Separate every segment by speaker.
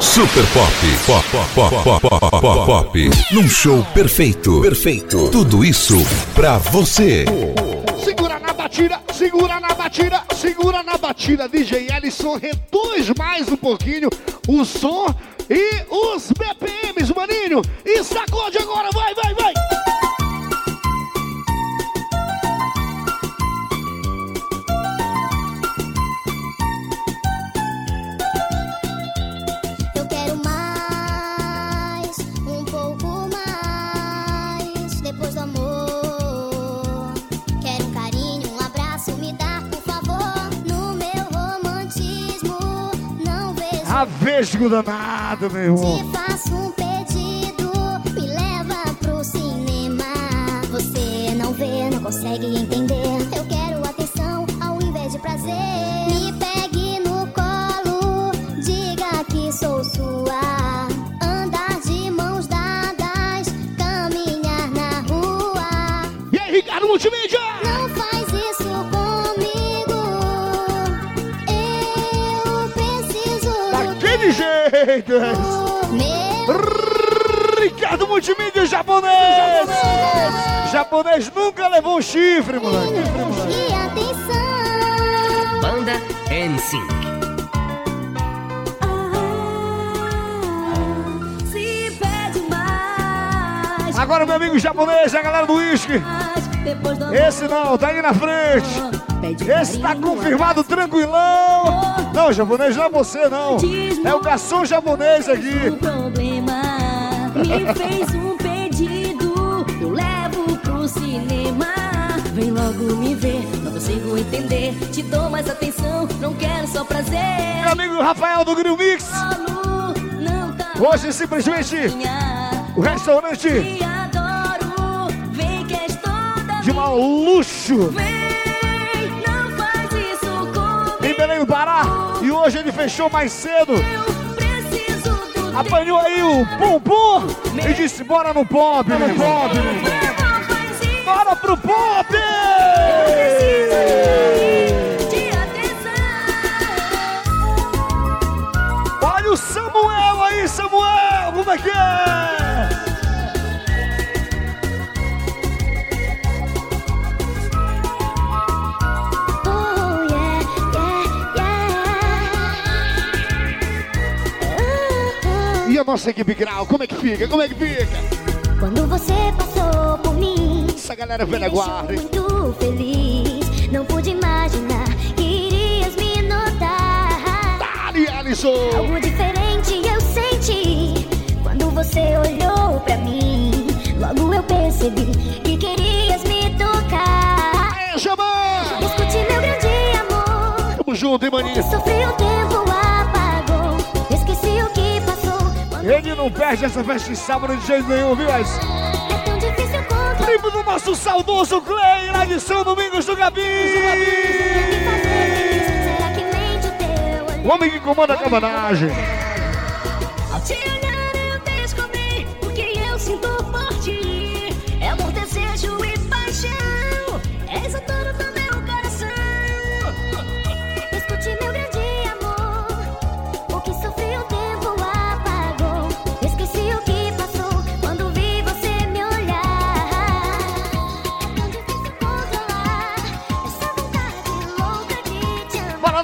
Speaker 1: Super Pop. Pop, pop, pop, pop, pop, pop. Num show perfeito. Perfeito. Tudo isso pra você.
Speaker 2: Segura na batida, segura na batida, segura na batida. DJ Ellison, reduz mais um pouquinho o som e os BPMs, maninho. E sacode agora, vai, vai, vai.
Speaker 3: Não vejo.
Speaker 2: A vesgo danado, meu irmão.
Speaker 3: Te faço um pedido, me leva pro cinema. Você não vê, não consegue entender. Meu
Speaker 2: Ricardo Multimídia japonês. Japonês nunca levou chifre, moleque.
Speaker 3: e atenção.
Speaker 4: Banda NSYNC.
Speaker 2: Agora, meu amigo japonês, a galera do uísque. Esse não, tá aí na frente. Esse tá confirmado tranquilão. Não, japonês não é você, não. É o garçom japonês aqui.
Speaker 5: O problema me fez um pedido. Eu levo pro cinema. Vem logo me ver, não consigo entender. Te dou mais atenção, não quero só prazer.
Speaker 2: Meu amigo Rafael do Grill Mix.
Speaker 5: Tá
Speaker 2: Hoje, simplesmente, o restaurante de mau luxo Pará. E hoje ele fechou mais cedo. Apanhou aí o Pum e disse: bora no pop, no pop. Bora pro pop! Nossa equipe Grau, como é que fica? Como é que fica?
Speaker 3: Quando você passou por mim,
Speaker 2: Essa galera velha guarda.
Speaker 3: muito feliz. Não pude imaginar que irias me notar.
Speaker 2: Dali, Alisson!
Speaker 3: Algo diferente eu senti quando você olhou pra mim. Logo eu percebi que querias me tocar.
Speaker 2: Aê, Xamã!
Speaker 3: Escute meu grande amor.
Speaker 2: Tamo junto, hein, maninho?
Speaker 3: Sofri o tempo
Speaker 2: Ele não perde essa festa de sábado de jeito nenhum, viu? Mas...
Speaker 3: é
Speaker 2: do nosso saudoso Clay, de São Domingos do Gabi!
Speaker 3: O
Speaker 2: homem que comanda a cabanagem.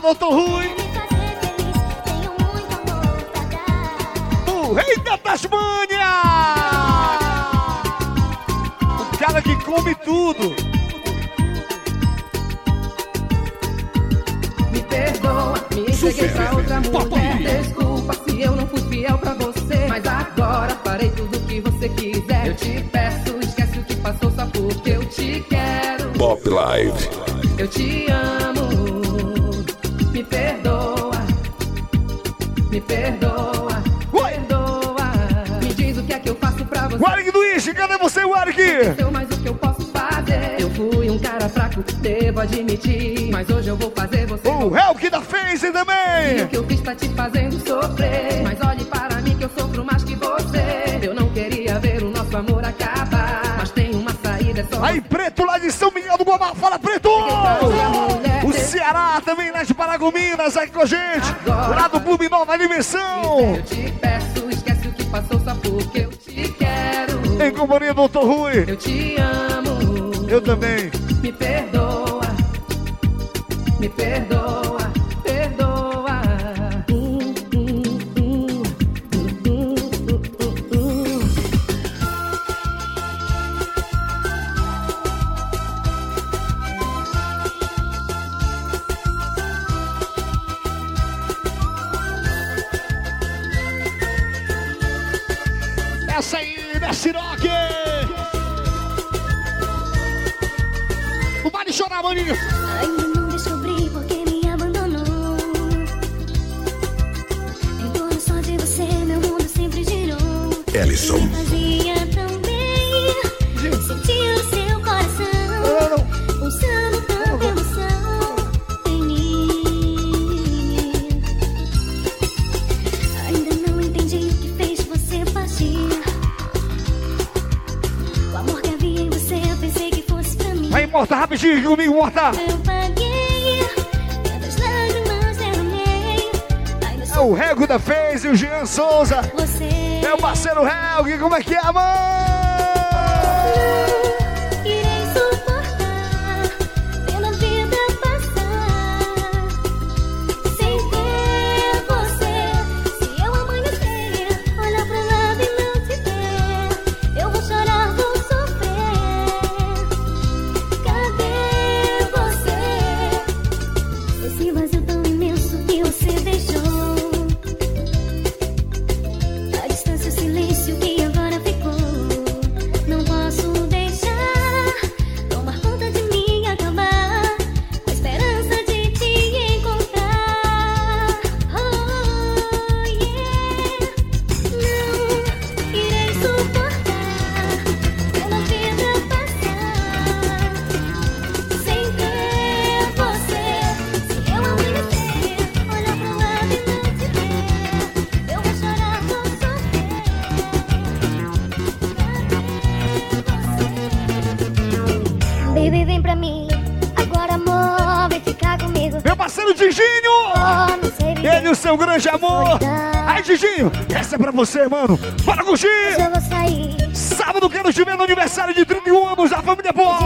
Speaker 5: Amor
Speaker 3: pra dar.
Speaker 2: O rei da Tasmânia! O cara que come tudo.
Speaker 6: Me perdoa, me entreguei pra outra mulher. Desculpa se eu não fui fiel pra você. Mas agora farei tudo o que você quiser. Eu te peço, esquece o que passou só porque eu te quero.
Speaker 1: Pop Live.
Speaker 6: Eu te amo. Perdoa, perdoa. Me diz o que é que eu faço pra você.
Speaker 2: Warwick do Ishi, cadê você, Warwick?
Speaker 6: Eu, mas o que eu posso fazer? Eu fui um cara fraco, devo admitir. Mas hoje eu vou fazer você.
Speaker 2: O Helk da Face
Speaker 6: E o
Speaker 2: também.
Speaker 6: que eu fiz tá te fazendo sofrer Mas olhe para mim que eu sofro mais que você Eu não queria ver o nosso amor acabar Mas tem uma saída, é só
Speaker 2: Aí, Preto, lá de São Miguel do Guamá. Fala, Preto! Ceará, também lá de Paragominas, aqui com a gente. Agora, lá do Clube Nova Dimensão.
Speaker 6: Eu te peço, esquece o que passou só porque eu te quero.
Speaker 2: Em companhia do Dr. Rui.
Speaker 6: Eu te amo.
Speaker 2: Eu também.
Speaker 6: Me perdoa, me perdoa.
Speaker 2: maninho.
Speaker 3: Ainda não descobri me abandonou. Em torno só de você, meu mundo sempre girou.
Speaker 1: Ellison
Speaker 2: Morta, rapidinho comigo, Morta! É o Rego da Fez e o Jean Souza.
Speaker 3: Você
Speaker 2: é Meu parceiro Helg, como é que é, mano?
Speaker 3: Dani, o
Speaker 2: seu grande amor. Aí, Giginho, essa é pra você, mano. Bora curtir. Sábado quero te é ver no aniversário de 31 anos da família
Speaker 3: Boa.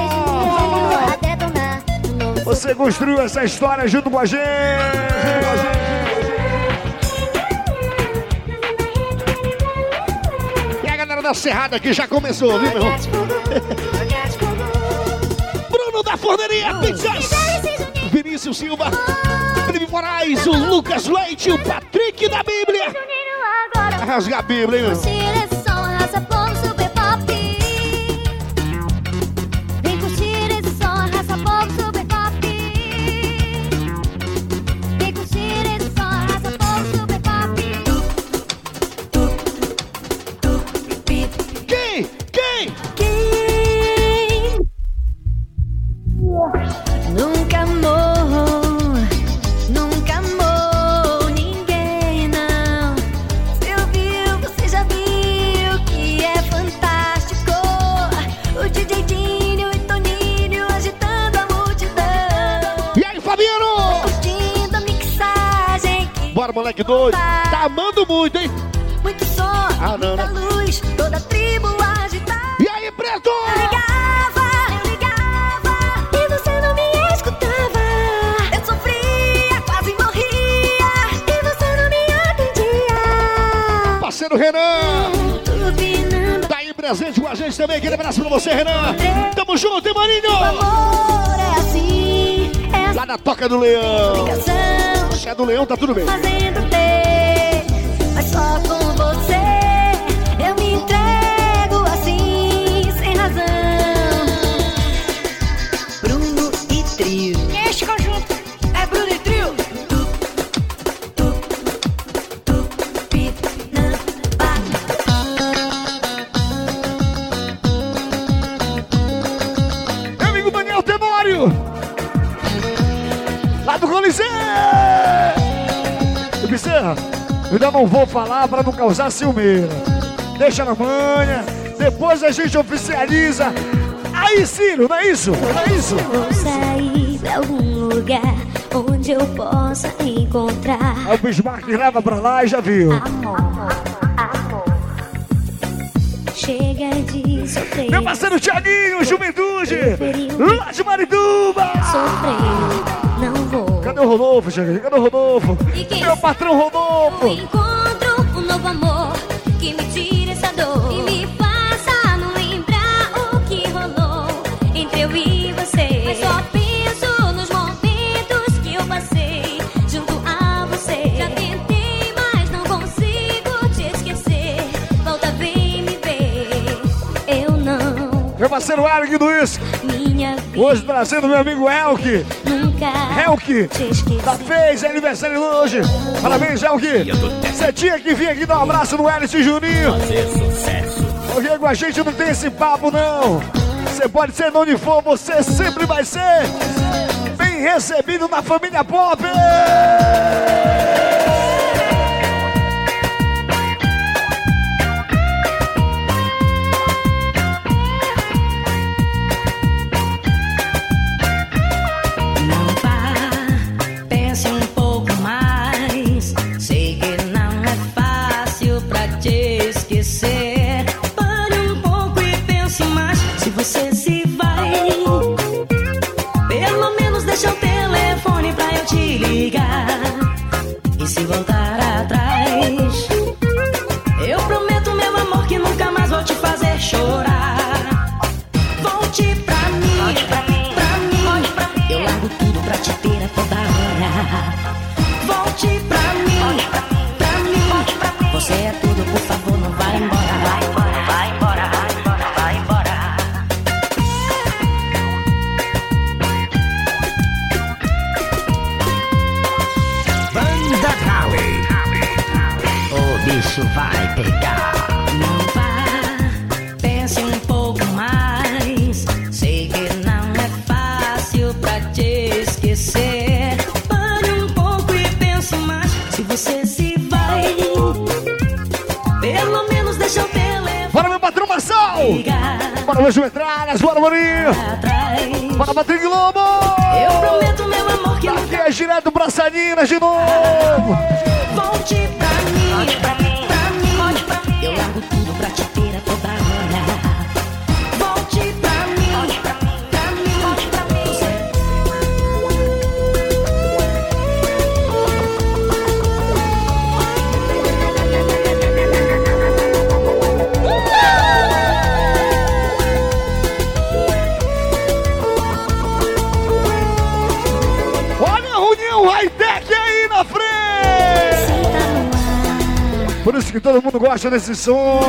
Speaker 2: Você construiu essa história junto com a gente. E a galera da Serrada aqui já começou, viu, meu irmão? Bruno da Forneria Pizzas. Vinícius Silva. Felipe Moraes, o Lucas Leite, o Patrick da Bíblia. Rasga a Bíblia, hein? Ainda não vou falar para não causar ciumeira. Deixa na manha, depois a gente oficializa. Aí, Ciro, não é isso? Não é isso?
Speaker 3: Vou sair pra algum lugar onde eu possa encontrar.
Speaker 5: É o Bismarck leva pra lá e já viu.
Speaker 3: Amor, amor, amor. Chega de sofrer.
Speaker 5: Meu parceiro Tiaguinho, Juventude, lá de Marituba.
Speaker 3: Sofrer não vou.
Speaker 5: Cadê o Rodolfo, Thiaguinho? Cadê o Rodolfo? Meu patrão
Speaker 3: Eu
Speaker 5: Rodolfo.
Speaker 3: encontro um novo amor que me tire essa dor e me faça não lembrar o que rolou entre eu e você. Mas só penso nos momentos que eu passei junto a você. Já tentei, mas não consigo te esquecer. Volta, vem me ver. Eu não,
Speaker 5: Meu parceiro Eric do Isso. Hoje trazendo meu amigo Elke.
Speaker 3: nunca
Speaker 5: Elke.
Speaker 3: te esqueci.
Speaker 5: Da fez aniversário hoje. Parabéns, Elke. Você tinha que vir aqui dar um abraço no Hélice e Juninho. Porque com a gente não tem esse papo, não. Você pode ser de onde for, você sempre vai ser bem recebido na família Pop.
Speaker 4: O
Speaker 7: bicho vai pegar.
Speaker 4: Não vá, pense um pouco mais. Sei que não é fácil pra te esquecer. Pare um pouco e pense mais. Se você se vai, pelo menos deixa o telefone
Speaker 5: Bora, meu patrão Marçal. Bora, meu Metralhas. Bora, Maninho.
Speaker 4: atrás.
Speaker 5: Bora, Patrick Lobo.
Speaker 4: Eu prometo, meu amor, que
Speaker 5: Aqui
Speaker 4: nunca
Speaker 5: é direto pra Salinas de novo. Que todo mundo gosta desse som.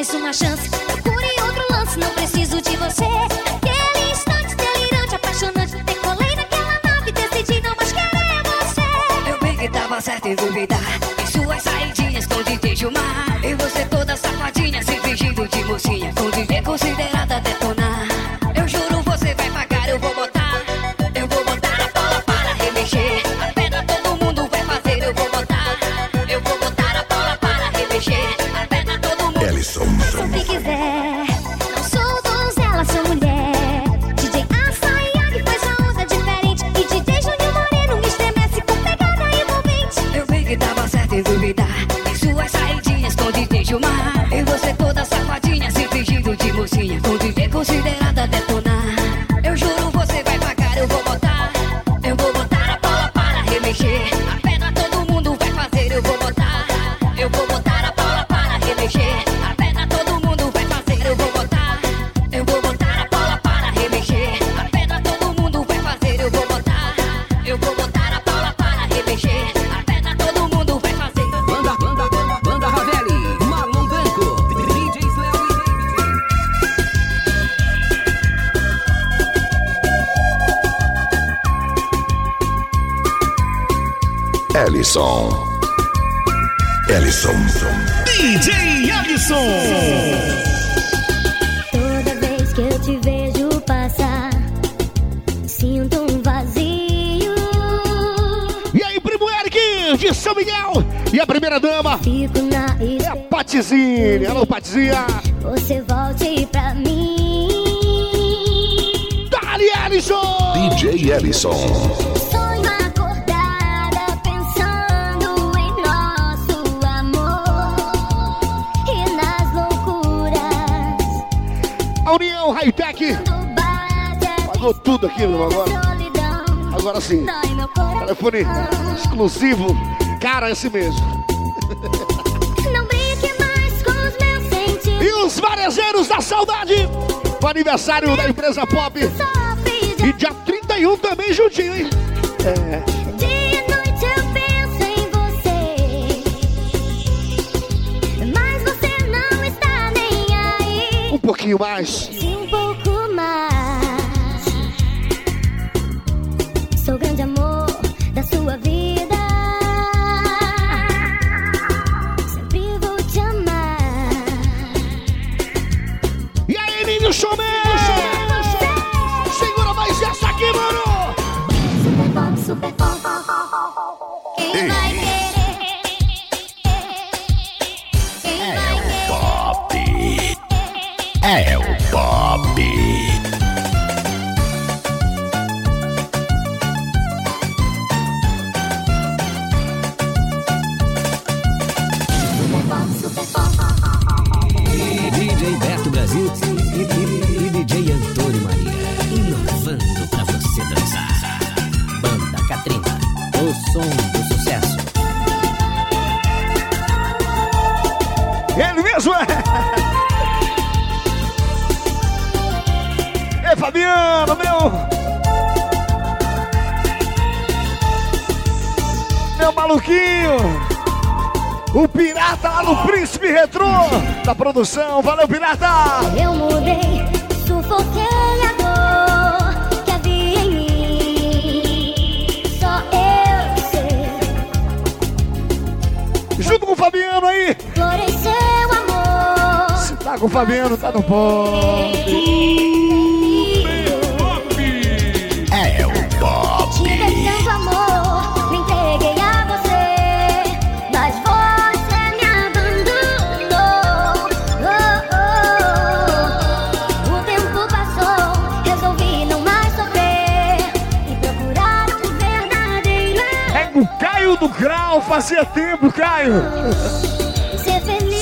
Speaker 3: Mais uma chance, procure outro lance, não preciso de você. Aquele instante delirante, apaixonante, decolei naquela nave, decidi não mais querer você.
Speaker 4: Eu bem que tava certo em duvidar. Em suas saidinhas com DJ Gilmar. E você toda safadinha, se fingindo de mocinha.
Speaker 8: Ellison.
Speaker 1: Ellison.
Speaker 9: DJ Alisson.
Speaker 3: Toda vez que eu te vejo passar, sinto um vazio.
Speaker 2: E aí, primo Eric de São Miguel. E a primeira dama
Speaker 3: Fico na
Speaker 2: é a. Patizine. Alô, Patizinha.
Speaker 3: Você volte pra mim.
Speaker 2: Dali, Ellison.
Speaker 1: DJ Ellison.
Speaker 2: Hightech
Speaker 3: do bate
Speaker 2: pagou tudo aqui, meu agora. Agora sim. Telefone exclusivo. Cara, esse mesmo.
Speaker 3: Não brinque mais com os meus sentimentos.
Speaker 2: E os varejeiros da saudade. O aniversário da empresa Pop. E dia 31 também juntinho, hein? É. Um pouquinho mais.
Speaker 3: E
Speaker 2: produção. Valeu, pirata.
Speaker 3: Eu mudei, sufoquei a dor que havia em mim. Só eu sei,
Speaker 2: Junto com o Fabiano aí.
Speaker 3: florei seu amor.
Speaker 2: Se tá com o Fabiano, tá no pop. Fazia tempo, Caio.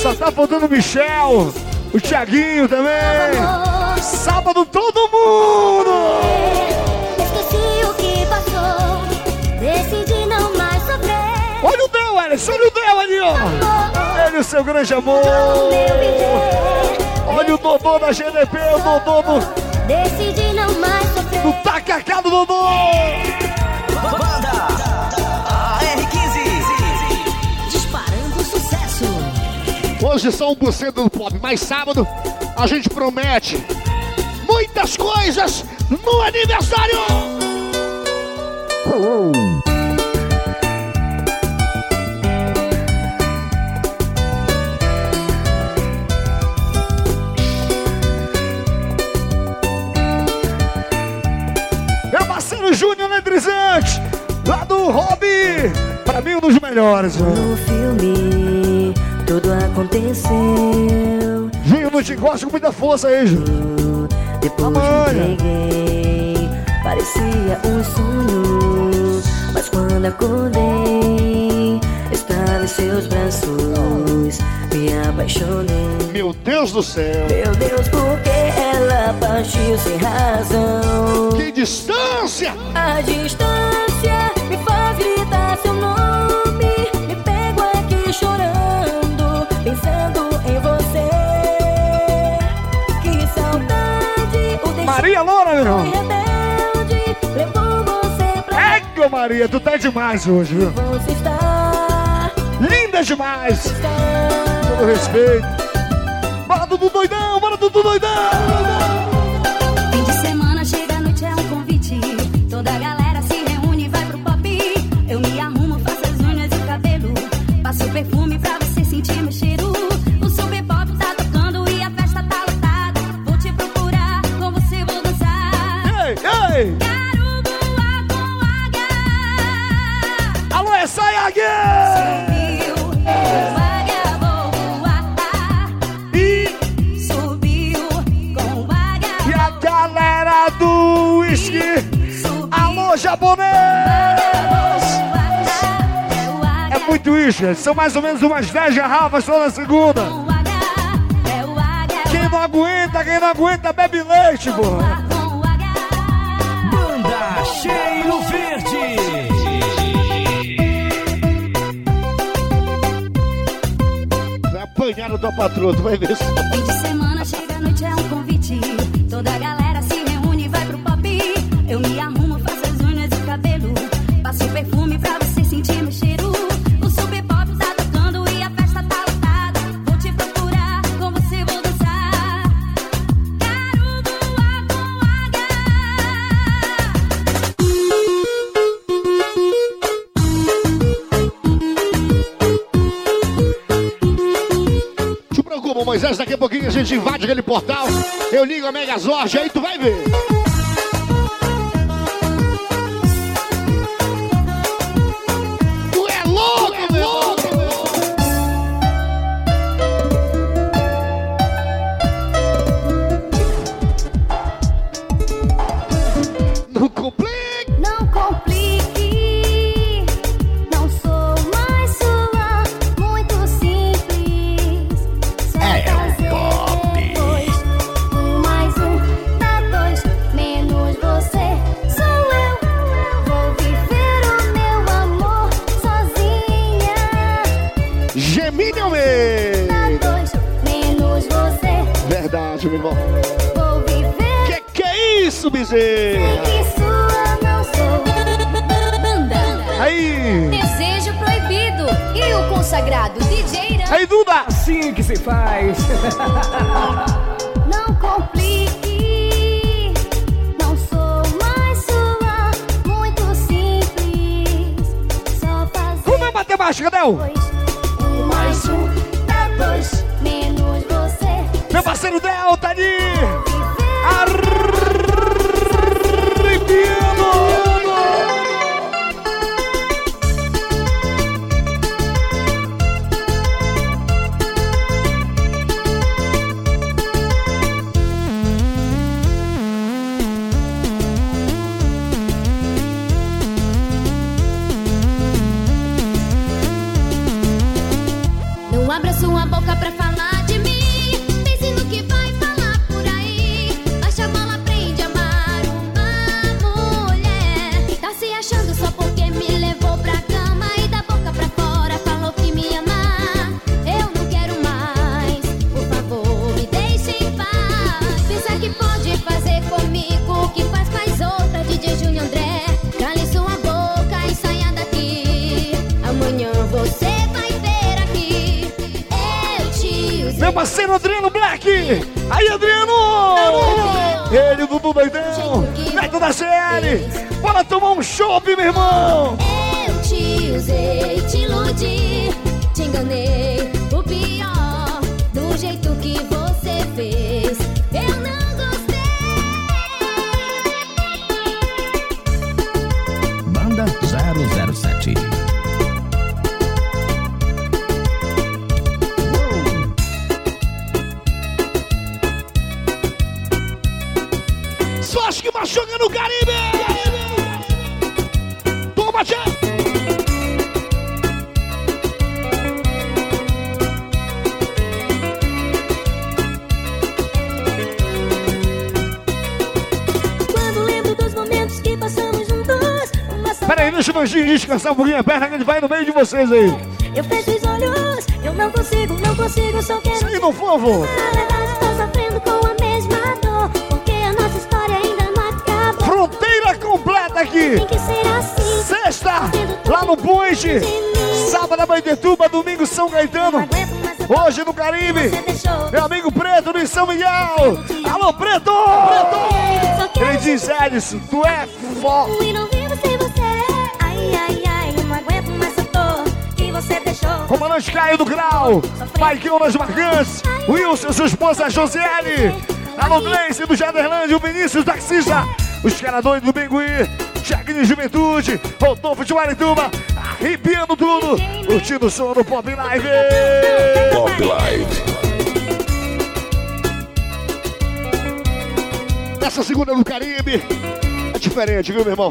Speaker 2: Só tá faltando o Michel. O Thiaguinho também. Sábado todo mundo.
Speaker 3: Esqueci o que passou, decidi não mais sofrer.
Speaker 2: Olha o Del, Alisson. Olha o Del ali, ó. Ele, o seu grande amor. Olha o Dodô da GDP, o Dodô do,
Speaker 3: Decidi não mais sofrer.
Speaker 2: do Tacacá do Dodô.
Speaker 5: Sucesso.
Speaker 2: Hoje só 1% do pop, mas sábado a gente promete muitas coisas no aniversário. Meu parceiro Júnior Eletrizante, lá do Hobby, Pra mim, um dos melhores. Né?
Speaker 5: No filme, tudo aconteceu.
Speaker 2: Júnior, não te gosto com muita força aí, Ju.
Speaker 5: Depois me entreguei, parecia um sonho. Mas quando acordei, estava em seus braços. Me apaixonei.
Speaker 2: Meu Deus do céu.
Speaker 5: Meu Deus, por quê? ela partiu sem razão.
Speaker 2: Que distância!
Speaker 5: A distância me faz gritar seu nome. Me pego aqui chorando, pensando em você. Que saudade! O
Speaker 2: Maria Loura, meu irmão!
Speaker 5: Rebelde, levou você pra.
Speaker 2: É, Maria, tu tá demais hoje, viu? Linda demais! Todo respeito. Bora, Dudu Doidão! Bora, Dudu Doidão! muito uísque. São mais ou menos umas 10 garrafas toda segunda. Quem não aguenta, quem não aguenta, bebe leite, porra.
Speaker 10: Banda Cheiro Verde.
Speaker 2: Vai apanhar o teu patroa, tu vai ver só.
Speaker 11: Fim de semana chega a noite, é um convite. Toda a galera. a
Speaker 2: gente invade aquele portal, eu ligo a Megazord, aí tu vai ver.
Speaker 11: Abra sua boca pra falar.
Speaker 2: parceiro Adriano Black. Aí, Adriano! Ele, o Dudu Doidão, neto da CL. Bora tomar um chopp, meu irmão!
Speaker 11: É Eu te usei, te iludi.
Speaker 2: Nojinho descansar um pouquinho a perna que a gente vai no meio de vocês aí.
Speaker 5: Eu fecho os olhos, eu não consigo, não consigo, só quero.
Speaker 2: Aí no
Speaker 3: verdade, tô sofrendo com a mesma dor. Porque a nossa história ainda não acabou.
Speaker 2: Fronteira completa aqui.
Speaker 3: Tem que ser assim.
Speaker 2: Sexta, lá no Point. Sábado, Baitetuba, domingo, São Caetano. Hoje no Caribe. Meu amigo Preto de São Miguel. Alô, Preto!
Speaker 3: Só
Speaker 2: Ele diz, Edson, tu é foda.
Speaker 3: Deixou.
Speaker 2: Comandante Caio do Grau. Maiquinho nas Marcantes. Wilson, sua esposa Josiane. Alô, Gleice do Jaderlândia. O Vinícius Taxista. Os caras doidos do Bengui. De Juventude. Rodolfo de Marituba. Arrepiando tudo. Curtindo o som do Pop Live.
Speaker 1: Pop Live.
Speaker 2: Essa segunda no Caribe é diferente, viu, meu irmão?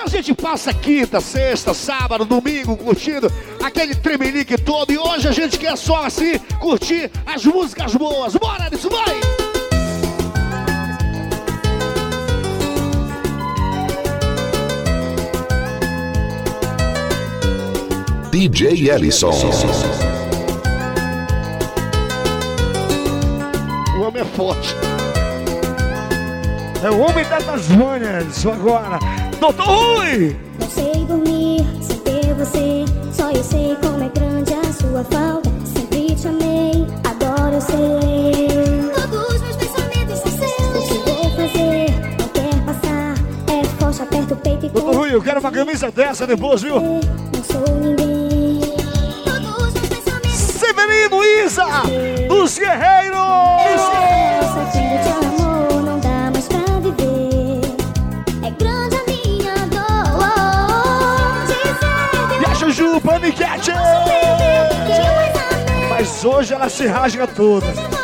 Speaker 2: Porque a gente passa quinta, sexta, sábado, domingo curtindo aquele tremelique todo e hoje a gente quer só assim curtir as músicas boas. Bora, Edson, vai!
Speaker 1: DJ Ellison.
Speaker 2: O homem é forte. É o homem da Tasmânia, isso agora. Doutor Rui!
Speaker 3: Não sei dormir sem ter você. Só eu sei como é grande a sua falta. Sempre te amei, agora eu sei. Todos meus pensamentos são seus. O que vou fazer? Não quer passar. É forte, aperta o peito e
Speaker 2: Doutor Rui, eu quero uma camisa dessa depois, viu?
Speaker 3: Não sou ninguém. Todos meus pensamentos
Speaker 2: Severino Isa, dos Guerreiros! Hoje ela se rasga toda.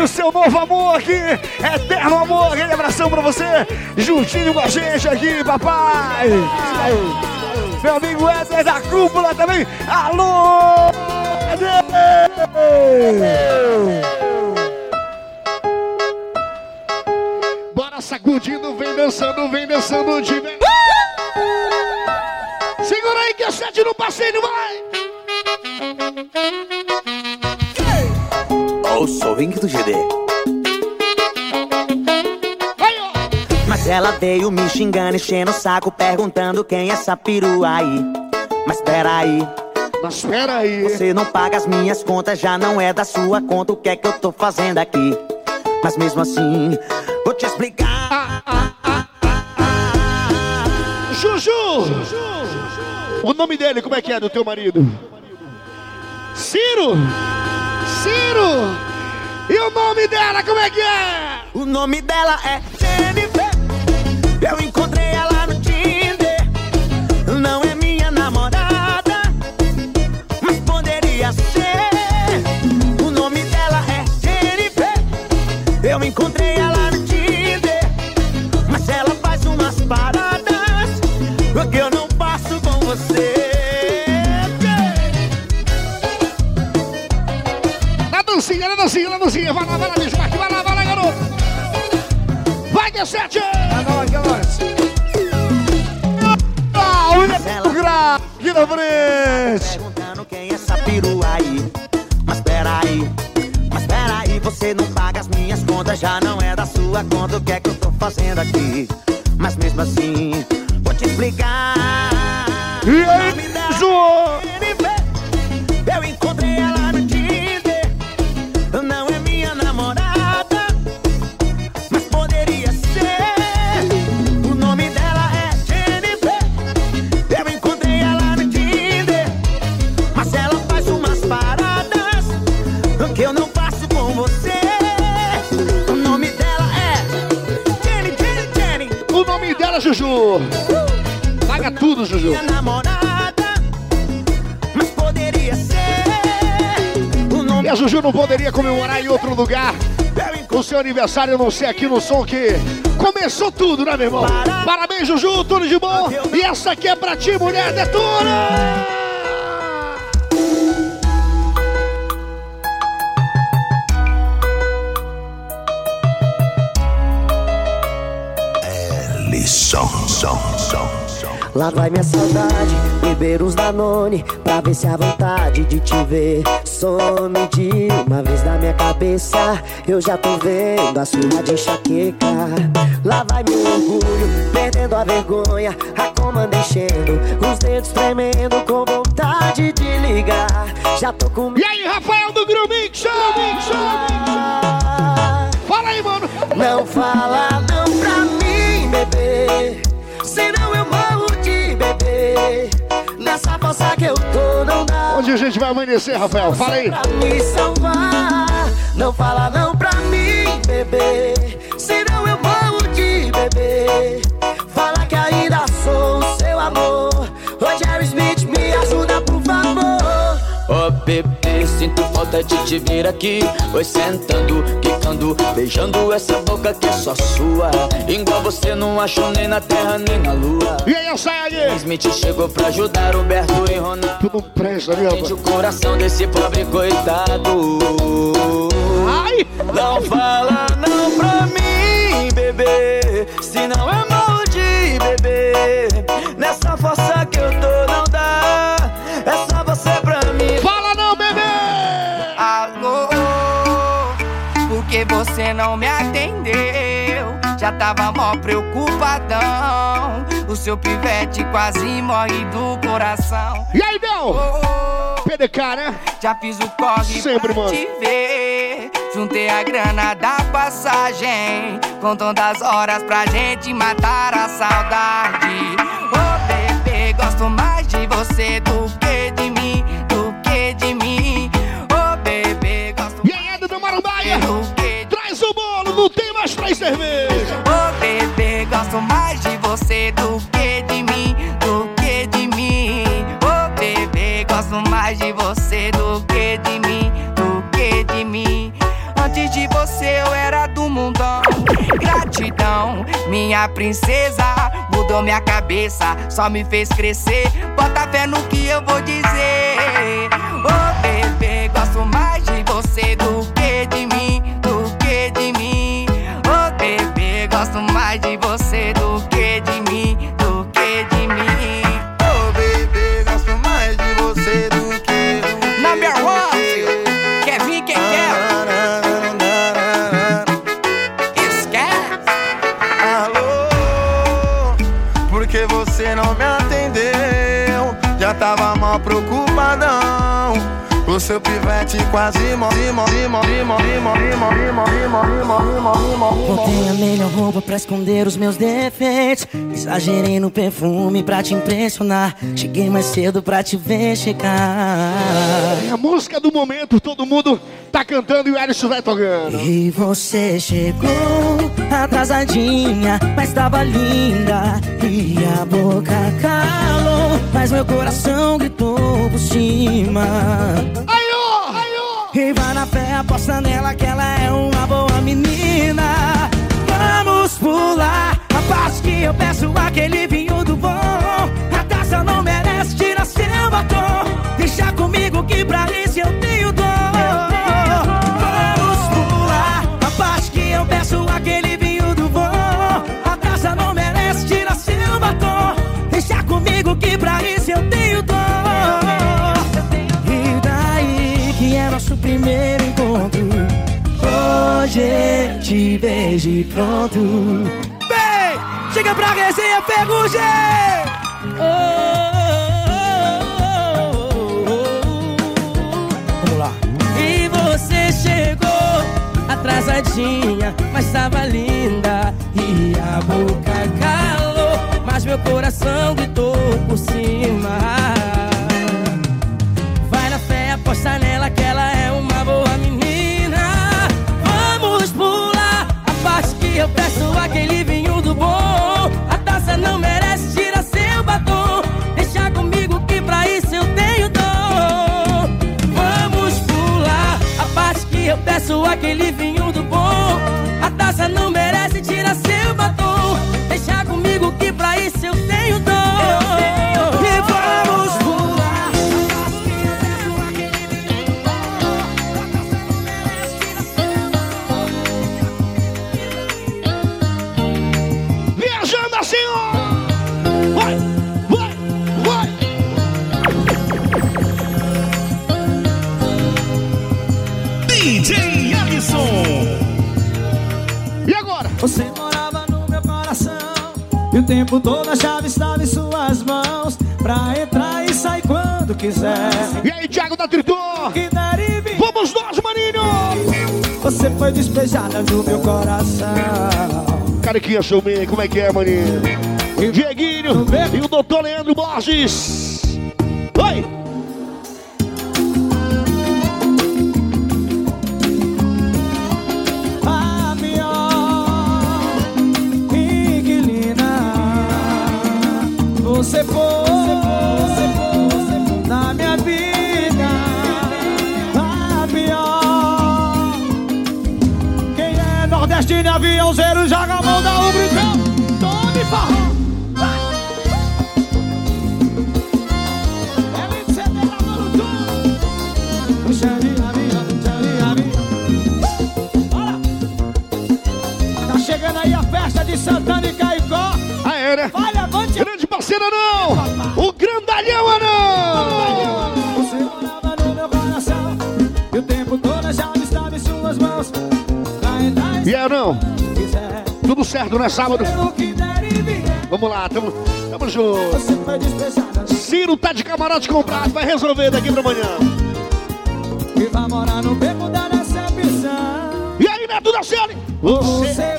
Speaker 2: O seu novo amor aqui, eterno amor, aquele abração pra você, juntinho com a gente aqui, papai! Meu amigo Éder da cúpula também, alô! Bora sacudindo, vem dançando, vem dançando de. Segura aí que é sete no passeio, vai!
Speaker 12: Ring do GD. Mas ela veio me xingando, enchendo o saco, perguntando quem é essa perua aí. Mas peraí,
Speaker 2: Mas espera aí.
Speaker 12: você não paga as minhas contas, já não é da sua conta, o que é que eu tô fazendo aqui? Mas mesmo assim, vou te explicar.
Speaker 2: Juju! O nome dele, como é que é, do teu marido? Ciro! Ciro! E o nome dela, como é que é?
Speaker 12: O nome dela é Jennifer. Eu encontrei ela no Tinder. Não é minha namorada, mas poderia ser. O nome dela é Jennifer. Eu encontrei
Speaker 2: dancinha, na dancinha, na dancinha. Vai lá, vai lá, Bismarck. Vai lá, vai lá, garoto. Vai, que é. Ah, o Gra, aqui na frente.
Speaker 12: Perguntando quem é essa perua aí. Mas peraí, mas peraí, você não paga as minhas contas, já não é da sua conta. O que é que eu tô fazendo aqui? Mas mesmo assim, vou te explicar.
Speaker 2: E aí, João?
Speaker 12: Eu
Speaker 2: Juju. Paga tudo, Juju.
Speaker 12: Minha namorada, mas poderia ser. O nome
Speaker 2: a Juju não poderia comemorar em outro lugar. O seu aniversário, não sei aqui no som que começou tudo, né, meu irmão? Parabéns, Juju, tudo de bom. E essa aqui é pra ti, mulher detona!
Speaker 13: Lá vai minha saudade, beber uns Danone Pra ver se a vontade de te ver. Some de uma vez na minha cabeça Eu já tô vendo a sua de enxaqueca. Lá vai meu orgulho, perdendo a vergonha A comanda enchendo, os dedos tremendo Com vontade de ligar. Já tô com...
Speaker 2: E aí, Rafael do Grumix, Fala aí, mano.
Speaker 13: Não fala não Nessa força que eu tô não dá
Speaker 2: Onde a gente vai amanhecer, Rafael? Fala aí.
Speaker 13: Pra me salvar. Não fala não pra mim, bebê. Senão eu morro de bebê. Fala que ainda sou o seu amor. Jerry Smith, me ajuda
Speaker 14: oh, bebê, sinto falta de te ver aqui. Oi sentando, quicando, beijando essa boca que é só sua. Igual você não achou nem na terra nem na lua.
Speaker 2: E aí, eu saio aí
Speaker 14: Smith chegou pra ajudar Roberto e Ronaldo.
Speaker 2: Tu não presta, né,
Speaker 14: Sente o coração desse pobre coitado.
Speaker 2: Ai!
Speaker 14: Não fala não pra mim, bebê. Senão eu morro de bebê Nessa força que eu tô não dá
Speaker 2: não
Speaker 15: me atendeu? Já tava mó preocupadão. O seu pivete quase morre do coração.
Speaker 2: E aí, Del?
Speaker 15: Oh,
Speaker 2: PDK, né?
Speaker 15: já fiz o corre
Speaker 2: Sempre,
Speaker 15: pra
Speaker 2: mano.
Speaker 15: te ver. Juntei a grana da passagem. Contando as horas pra gente matar a saudade. Ô bebê, gosto mais de você do
Speaker 2: mais três cervejas.
Speaker 15: Ô bebê, gosto mais de você do que de mim, do que de mim. Ô bebê, gosto mais de você do que de mim, do que de mim. Antes de você eu era do mundão. Gratidão, minha princesa, mudou minha cabeça, só me fez crescer. Bota fé no que eu vou dizer. Ô mais de você do que de mim, do que de mim. Ô bebê, gosto mais de você do que do Number one, quer vir quem quer? Esquece.
Speaker 16: Alô, por que você não me atendeu? Já tava mal preocupadão. O seu pivete quase morre, morre, morre, morre, morre, morre, morre, morre, morre, morre, morre.
Speaker 13: Botei a melhor roupa pra esconder os meus defeitos Exagerei no perfume pra te impressionar Cheguei mais cedo pra te ver chegar
Speaker 2: É a música do momento, todo mundo tá cantando e o Alisson vai tocando.
Speaker 13: E você chegou atrasadinha, mas tava linda E a boca calou, mas meu coração gritou por cima!
Speaker 2: Aí, ó!
Speaker 13: E vai na fé, aposta nela que ela é uma boa menina. Vamos pular. A parte que eu peço aquele vinho do bom. A taça não merece, tira seu batom. Deixa comigo que pra isso eu tenho dor. Vamos pular. A parte que eu peço aquele vinho do bom. A taça não merece, tira seu batom. Deixa comigo que pra isso eu tenho dor Hoje te vejo e pronto Bem, chega pra resenha, Ferrugem! Vamos lá. E você chegou atrasadinha, mas tava linda E a boca calou, mas meu coração gritou por cima que eu peço aquele vinho do bom. A taça não merece, tira seu batom. Deixa comigo que pra isso eu tenho dom. Vamos pular a
Speaker 17: aquele vinho do bom. A taça não merece, tira seu batom. Deixa comigo que pra isso eu tenho tempo todo a chave estava em suas mãos. Pra entrar e sair quando quiser.
Speaker 2: E aí, Thiago da Tritor?
Speaker 17: Que.
Speaker 2: Vamos nós, maninho!
Speaker 17: Você foi despejada do meu coração.
Speaker 2: Cariquinha Showman, como é que é, maninho? Dieguinho e o doutor Leandro Borges.
Speaker 17: Aviãozeiro joga a mão da ubra então. Tome farrão. É lindo você ter gravando tudo. Puxa a minha vida, puxa a minha vida. Tá chegando aí a festa de Santana e Caicó.
Speaker 2: É, né?
Speaker 17: Vai, levante
Speaker 2: Grande parceiro, não! Certo, né? Sábado.
Speaker 17: O que der e vier
Speaker 2: Vamos lá, tamo, tamo junto. Ciro tá de camarote comprado, vai resolver daqui pra amanhã.
Speaker 17: E vai morar no beco da decepção
Speaker 2: E aí, Neto da Ciane? Você,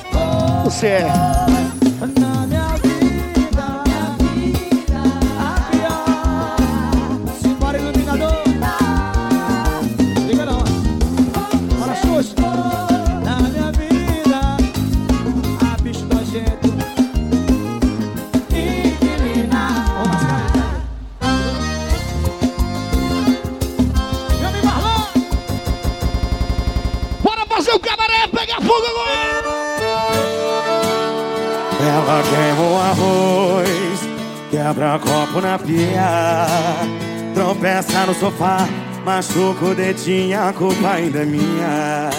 Speaker 17: você
Speaker 2: é.
Speaker 14: No sofá, machuca o dedinho, a culpa ainda é minha.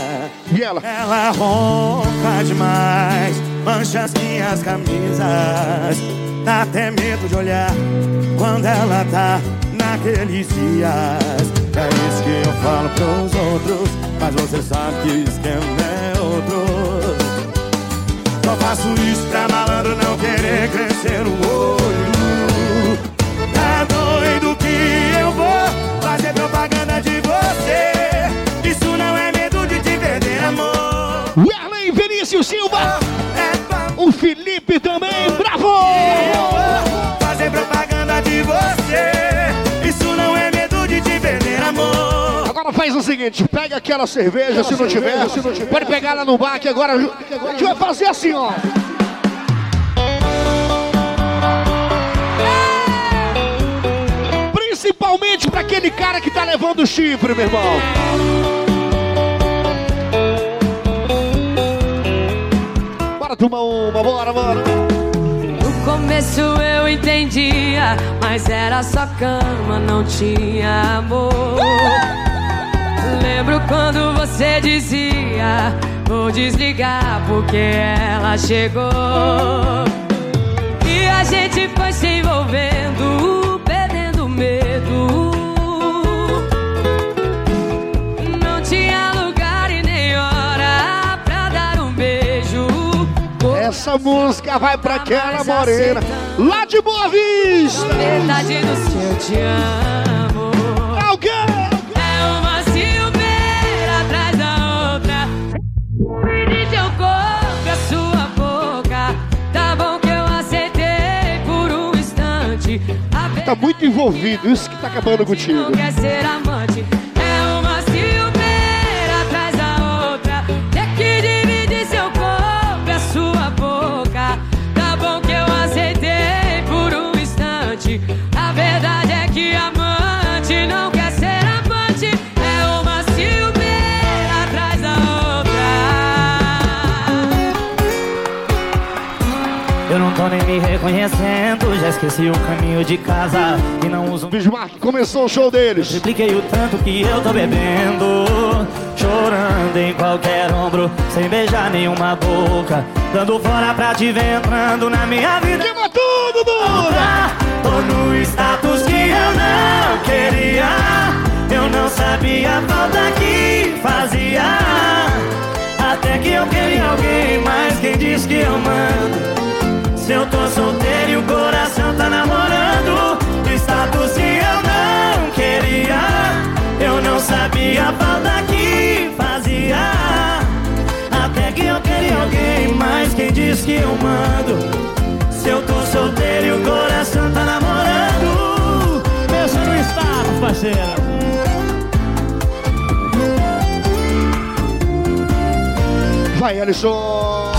Speaker 2: E ela?
Speaker 14: Ela ronca demais, mancha as minhas camisas, dá até medo de olhar quando ela tá naqueles dias. É isso que eu falo pros outros, mas você sabe que o esquema é outro. Só faço isso pra malandro não querer crescer o olho. Propaganda de você. Isso não é medo de te perder, amor.
Speaker 2: Werley Vinícius Silva!
Speaker 14: É pra
Speaker 2: O Felipe também, bravo!
Speaker 14: fazer propaganda de você. Isso não é medo de te perder, amor.
Speaker 2: Agora faz o seguinte, pega aquela cerveja, se, não tiver, pode pegar ela no bar que agora a gente vai fazer assim, ó. Principalmente pra aquele cara que tá levando o chifre, meu irmão. Bora tomar uma, bora, bora.
Speaker 18: No começo eu entendia, mas era só cama, não tinha amor. Lembro quando você dizia: Vou desligar porque ela chegou. E a gente foi se envolvendo,
Speaker 2: Essa música vai pra aquela morena lá de Boa Vista.
Speaker 18: Verdade do seu te amo.
Speaker 2: Alguém?
Speaker 18: É uma ciumeira atrás da outra. Me diz eu corpo a sua boca. Tá bom que eu aceitei por um instante.
Speaker 2: Tá muito envolvido, isso que tá acabando contigo.
Speaker 18: não quer ser amante.
Speaker 19: Tô nem me reconhecendo. Já esqueci o caminho de casa e não uso.
Speaker 5: Bismarck começou o show deles.
Speaker 19: Expliquei o tanto que eu tô bebendo. Chorando em qualquer ombro, sem beijar nenhuma boca. Dando fora pra te ver entrando na minha vida.
Speaker 5: Queima tudo, Duda!
Speaker 19: Tô no status que eu não queria. Eu não sabia a falta que fazia. Até que eu queria alguém mais. Quem diz que eu mando? Se eu tô solteiro e o coração tá namorando. Status que eu não queria. Eu não sabia a falta que fazia. Até que eu queria alguém mais. Quem diz que eu mando? Se eu tô solteiro e o coração tá namorando. Pensa no status, parceiro.
Speaker 5: Vai, Alisson!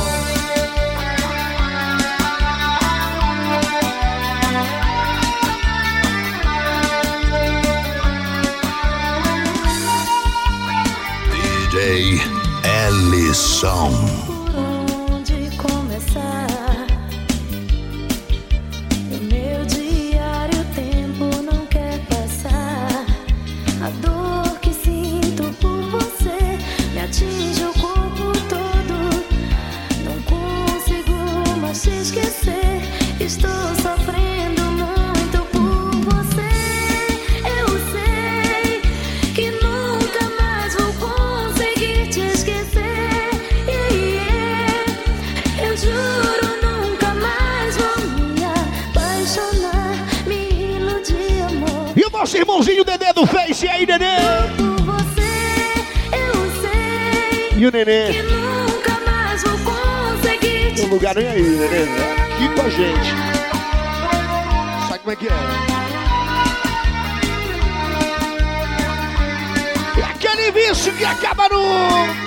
Speaker 1: Ellison.
Speaker 2: Por
Speaker 5: E aí?
Speaker 2: Por você,
Speaker 5: E o Nenê?
Speaker 2: que nunca mais vou conseguir
Speaker 5: Tem lugar nem aí, Dedê. Aqui com a gente. Sabe como é que é? É aquele vício que acaba no...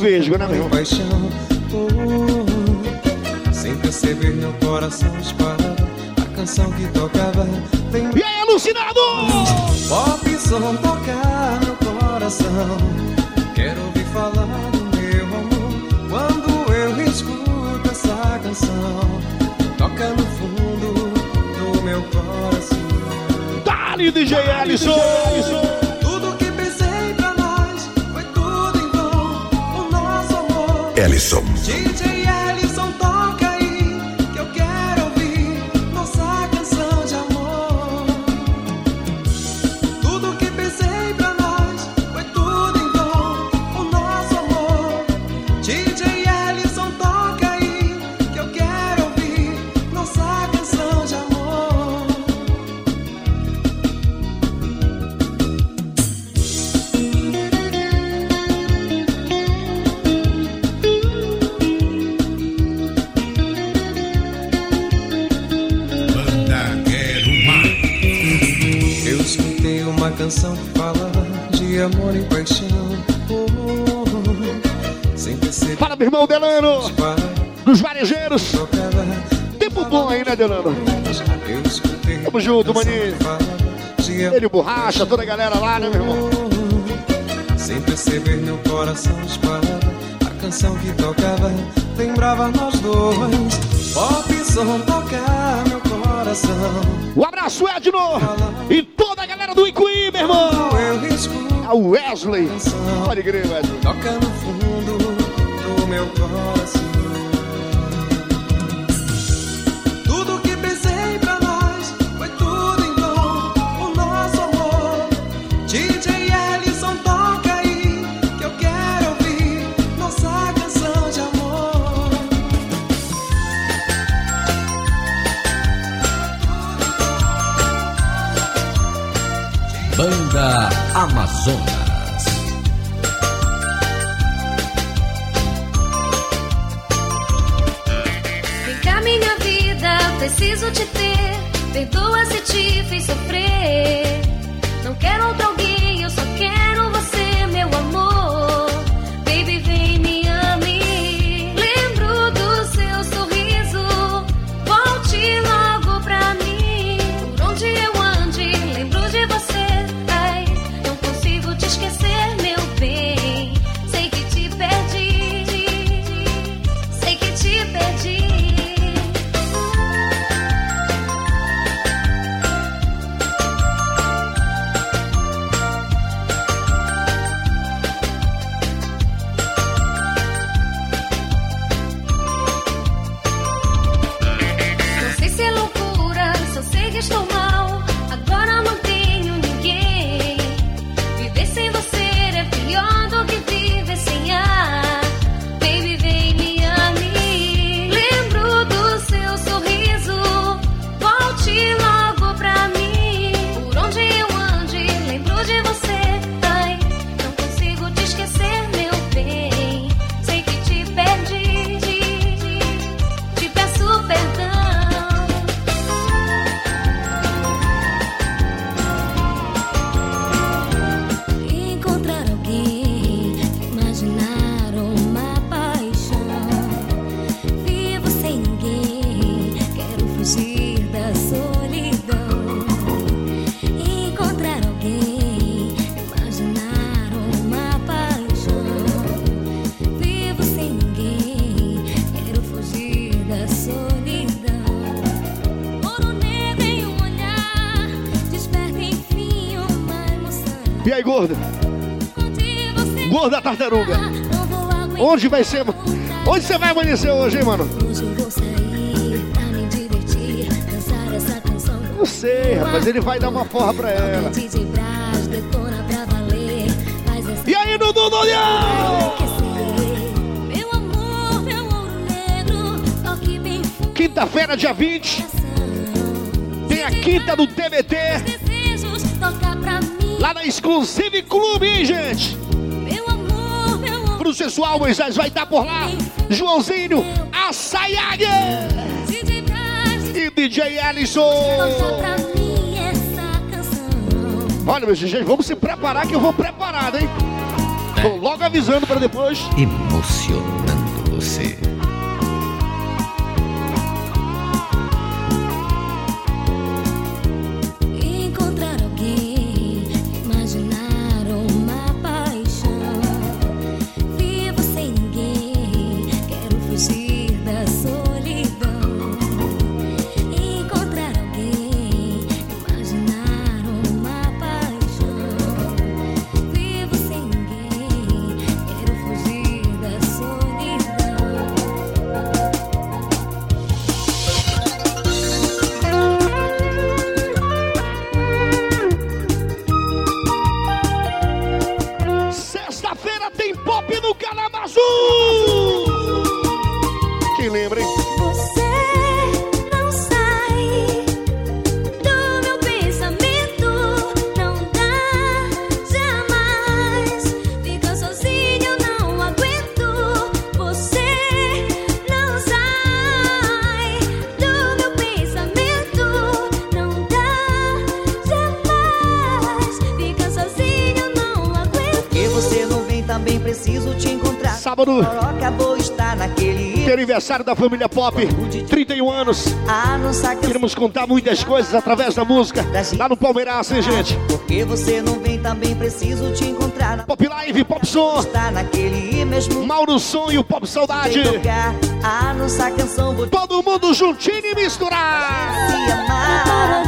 Speaker 5: vesgo, né, meu irmão?
Speaker 20: paixão. Oh, oh. Sem perceber meu coração disparava. A canção que tocava lembrava.
Speaker 5: E aí, alucinado!
Speaker 20: Pop som tocar no coração. Quero ouvir falar do meu amor. Quando eu escuto essa canção, toca no fundo do meu coração.
Speaker 5: Dali, DJ Ellison!
Speaker 20: Tudo
Speaker 1: Ellison,
Speaker 20: canção falava de amor e paixão. Sem perceber.
Speaker 5: Fala, meu irmão Delano! Dos varejeiros! Tempo bom aí, né, Delano?
Speaker 2: Tamo junto, maninho. Ele, o Borracha, toda a galera lá, né, meu irmão?
Speaker 20: Sem perceber, meu coração disparava. A canção que tocava lembrava nós dois. Pop som tocar meu coração.
Speaker 2: Um abraço, Edno! E toda a galera do Icuí, meu irmão! A Wesley! Pode crer, Wesley.
Speaker 20: Toca no fundo do meu coração.
Speaker 5: Banda Amazonas.
Speaker 11: Vem cá, minha vida, preciso te ter. Perdoa se te fiz sofrer. Não quero outro alguém, eu só quero
Speaker 2: Gorda tartaruga. Onde vai ser? Onde você vai amanhecer hoje, hein, mano? Não sei, rapaz. Ele vai dar uma forra pra ela. E aí, Dudu
Speaker 11: bem
Speaker 2: Quinta-feira, dia 20. Tem a quinta do TBT. Lá na Exclusive Clube, hein, gente? Sensual, Moisés vai estar por lá. Joãozinho, a Sayag.
Speaker 11: DJ Brás,
Speaker 2: E DJ
Speaker 11: canção.
Speaker 2: Olha, meus gente, vamos se preparar que eu vou preparado, hein? Tô logo avisando pra depois.
Speaker 5: Emocionando
Speaker 3: aniversário da família Pop, 31 anos. Queremos contar muitas coisas através da música, lá no Palmeiras, hein, gente?
Speaker 5: Porque você não vem também, preciso te encontrar.
Speaker 3: Pop Live, Pop Som. Mauro Som e o Pop Saudade.
Speaker 5: Ah,
Speaker 3: Todo mundo juntinho e misturar.
Speaker 5: Se amar.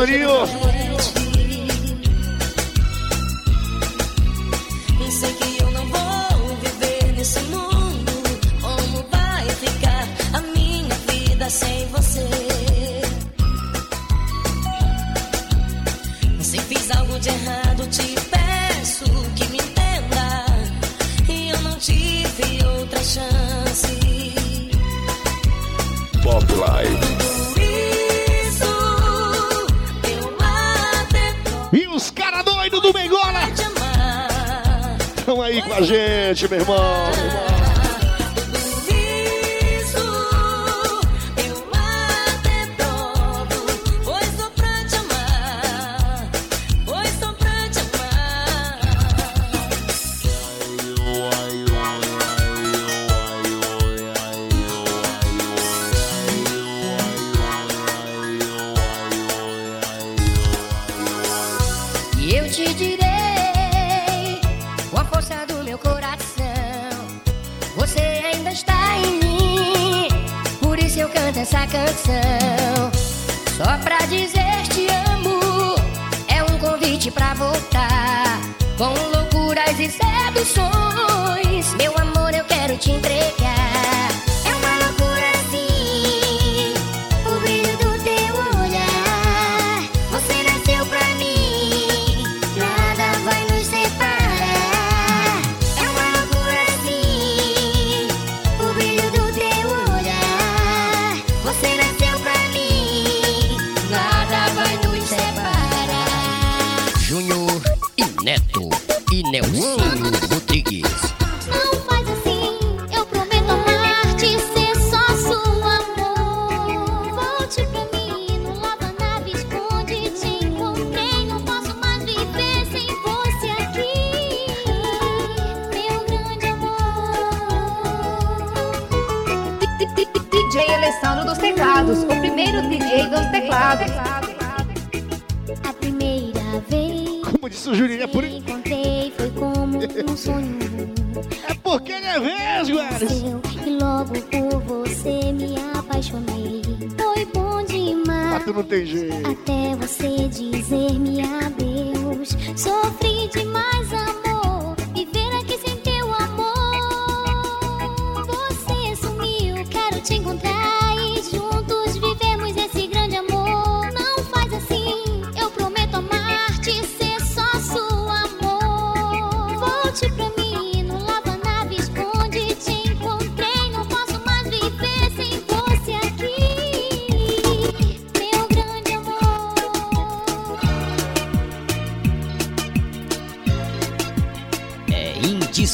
Speaker 1: Marinho. Sei que eu não vou viver nesse mundo. Como vai ficar a minha vida sem você? Algo de errado, te peço que me entenda. E eu não tive outra chance.
Speaker 2: Pop Live.
Speaker 3: gente, meu irmão.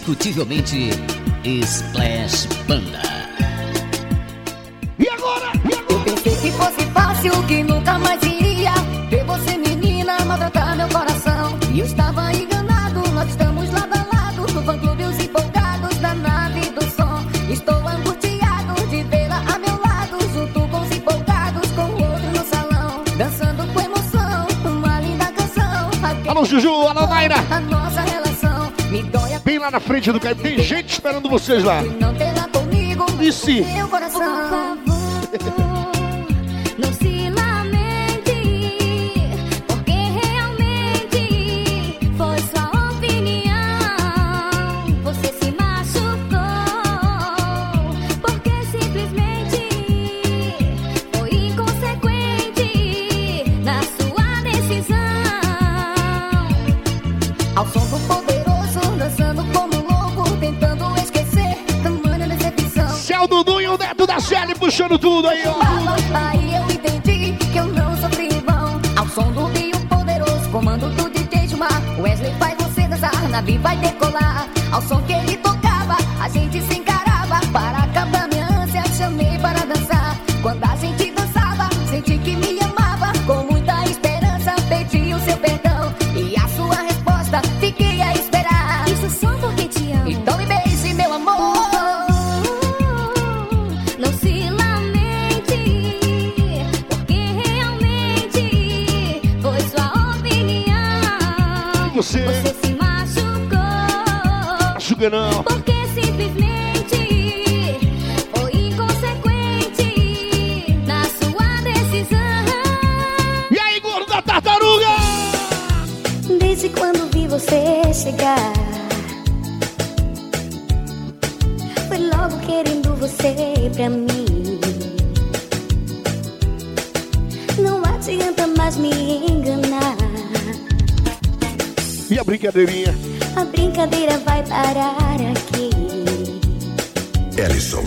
Speaker 21: indiscutivelmente Splash Banda.
Speaker 3: E agora? e agora?
Speaker 22: Eu pensei que fosse fácil, que nunca mais iria ver você, menina, maltratar meu coração.
Speaker 5: E eu estava enganado, nós estamos lado a lado, no fã-clube os empolgados da nave do som. Estou angustiado de vê-la a meu lado, junto com os empolgados, com outro no salão, dançando com emoção, uma linda canção.
Speaker 23: Alô, Juju, alô, Naira! lá na frente do Caio. Tem gente esperando vocês lá. E
Speaker 5: se E quando vi você chegar. Foi logo querendo você pra mim. Não adianta mais me enganar.
Speaker 23: E a brincadeirinha?
Speaker 5: A brincadeira vai parar aqui.
Speaker 3: Ellison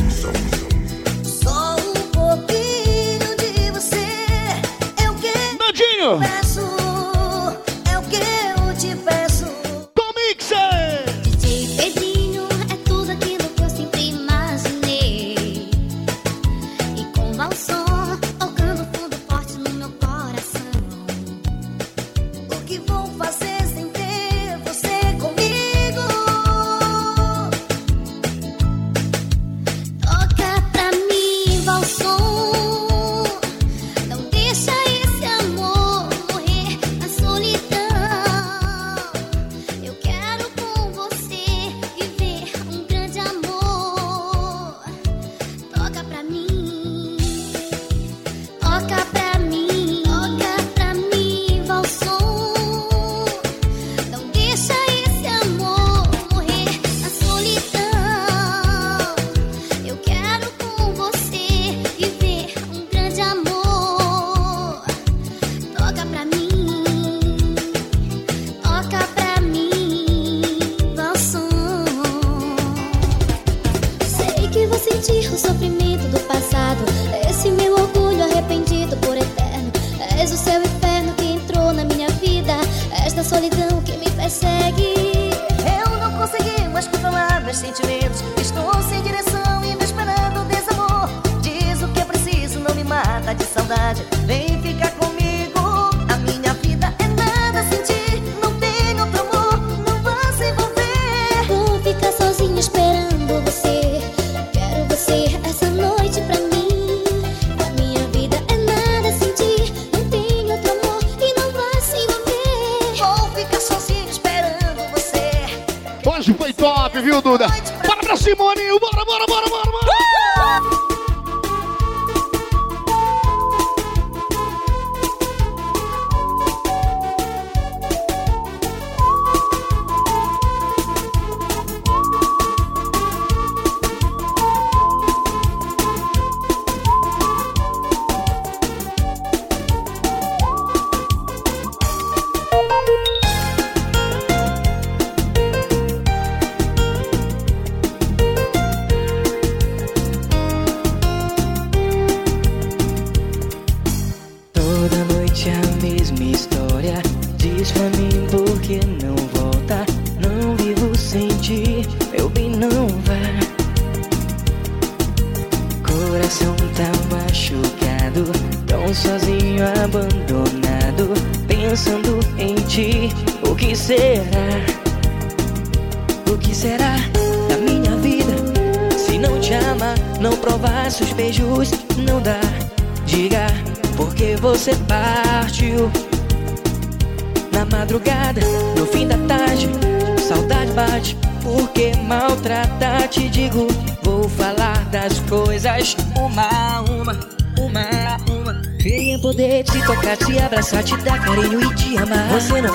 Speaker 23: bora, bora, bora, bora!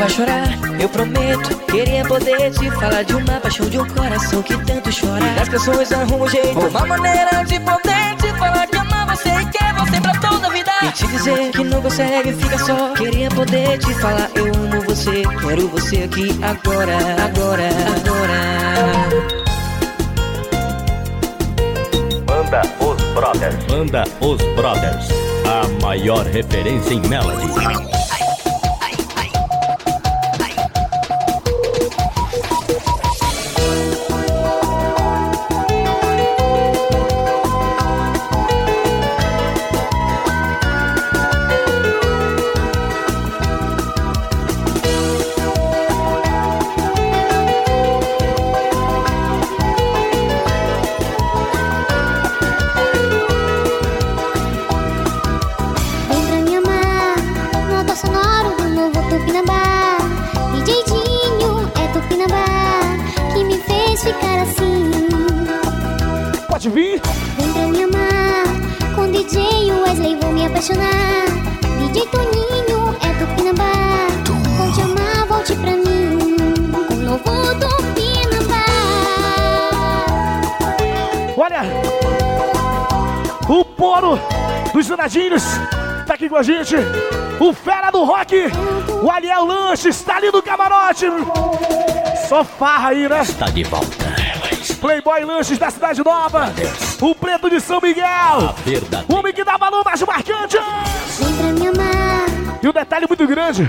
Speaker 23: Vai chorar, eu prometo. Queria poder te falar de uma paixão de um coração que tanto chora. E das pessoas arrumam um jeito, uma maneira de poder te falar que ama você e quer você pra toda a vida. E te dizer que não consegue, fica só. Queria poder te falar, eu amo você, quero você aqui agora, agora, agora.
Speaker 24: Manda os Brothers. Manda os Brothers. A maior referência em Melody.
Speaker 3: Tupinambá. DJ Dinho é Tupinambá, que me fez ficar assim.
Speaker 2: Pode vir.
Speaker 3: Vem pra me amar, com DJ Wesley vou me apaixonar. DJ Toninho é Tupinambá, vou te amar, volte pra mim. Com o novo Tupinambá.
Speaker 2: Olha, o Poro dos Danadinhos tá aqui com a gente. O Fera do Rock, o Aliel Lanches, tá ali no camarote. Só farra aí, né?
Speaker 24: Está de volta.
Speaker 2: Playboy Lanches da Cidade Nova. O Preto de São Miguel. O homem que dá valor mais marcante.
Speaker 3: Vem pra me amar,
Speaker 2: E um detalhe muito grande.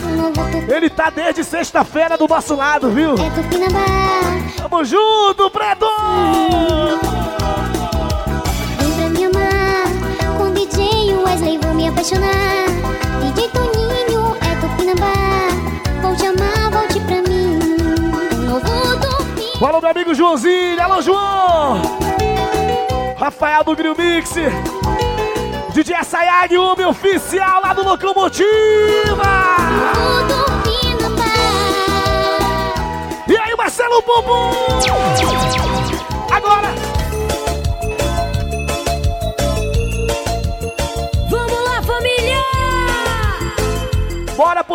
Speaker 2: Ele tá desde sexta-feira do nosso lado, viu?
Speaker 3: É.
Speaker 2: Tamo junto, Preto!
Speaker 3: Vem pra me amar, com DJ Wesley vou me apaixonar. DJ Toninho te amar, volte pra mim. Um novo Tupinambá.
Speaker 2: Alô, meu amigo Joãozinho. Alô, João. Rafael do Grill Mix. DJ Sayag, o meu oficial lá do Locomotiva. E aí, Marcelo Bumbum?